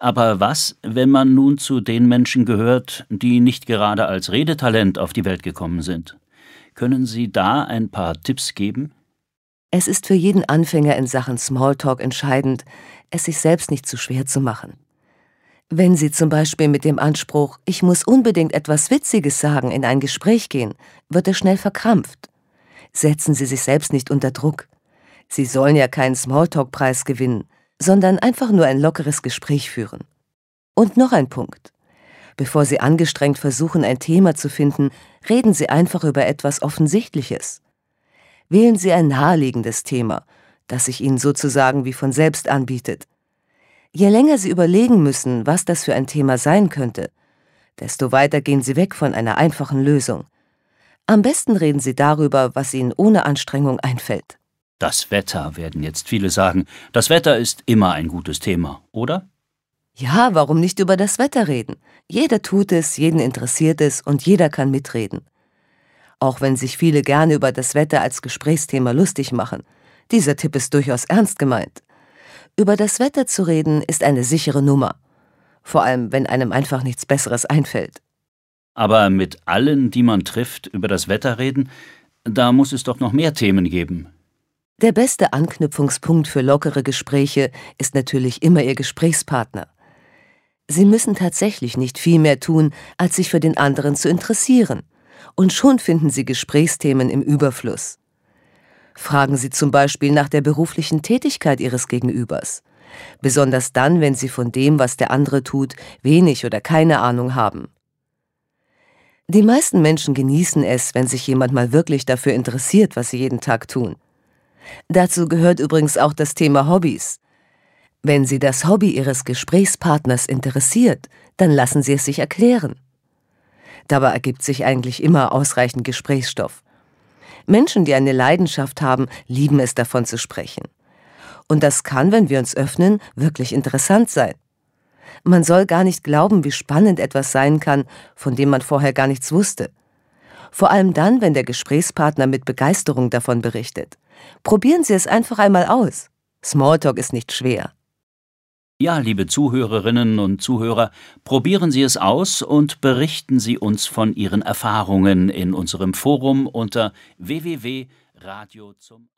Aber was, wenn man nun zu den Menschen gehört, die nicht gerade als Redetalent auf die Welt gekommen sind? Können Sie da ein paar Tipps geben? Es ist für jeden Anfänger in Sachen Smalltalk entscheidend, es sich selbst nicht zu schwer zu machen. Wenn Sie zum Beispiel mit dem Anspruch, ich muss unbedingt etwas Witziges sagen, in ein Gespräch gehen, wird er schnell verkrampft. Setzen Sie sich selbst nicht unter Druck. Sie sollen ja keinen Smalltalk-Preis gewinnen, sondern einfach nur ein lockeres Gespräch führen. Und noch ein Punkt. Bevor Sie angestrengt versuchen, ein Thema zu finden, reden Sie einfach über etwas Offensichtliches. Wählen Sie ein naheliegendes Thema, das sich Ihnen sozusagen wie von selbst anbietet. Je länger Sie überlegen müssen, was das für ein Thema sein könnte, desto weiter gehen Sie weg von einer einfachen Lösung. Am besten reden Sie darüber, was Ihnen ohne Anstrengung einfällt. Das Wetter, werden jetzt viele sagen. Das Wetter ist immer ein gutes Thema, oder? Ja, warum nicht über das Wetter reden? Jeder tut es, jeden interessiert es und jeder kann mitreden auch wenn sich viele gerne über das Wetter als Gesprächsthema lustig machen. Dieser Tipp ist durchaus ernst gemeint. Über das Wetter zu reden ist eine sichere Nummer. Vor allem, wenn einem einfach nichts Besseres einfällt. Aber mit allen, die man trifft, über das Wetter reden, da muss es doch noch mehr Themen geben. Der beste Anknüpfungspunkt für lockere Gespräche ist natürlich immer Ihr Gesprächspartner. Sie müssen tatsächlich nicht viel mehr tun, als sich für den anderen zu interessieren und schon finden Sie Gesprächsthemen im Überfluss. Fragen Sie zum Beispiel nach der beruflichen Tätigkeit Ihres Gegenübers, besonders dann, wenn Sie von dem, was der andere tut, wenig oder keine Ahnung haben. Die meisten Menschen genießen es, wenn sich jemand mal wirklich dafür interessiert, was sie jeden Tag tun. Dazu gehört übrigens auch das Thema Hobbys. Wenn Sie das Hobby Ihres Gesprächspartners interessiert, dann lassen Sie es sich erklären. Dabei ergibt sich eigentlich immer ausreichend Gesprächsstoff. Menschen, die eine Leidenschaft haben, lieben es davon zu sprechen. Und das kann, wenn wir uns öffnen, wirklich interessant sein. Man soll gar nicht glauben, wie spannend etwas sein kann, von dem man vorher gar nichts wusste. Vor allem dann, wenn der Gesprächspartner mit Begeisterung davon berichtet. Probieren Sie es einfach einmal aus. Smalltalk ist nicht schwer. Ja, liebe Zuhörerinnen und Zuhörer, probieren Sie es aus und berichten Sie uns von Ihren Erfahrungen in unserem Forum unter www.radio zum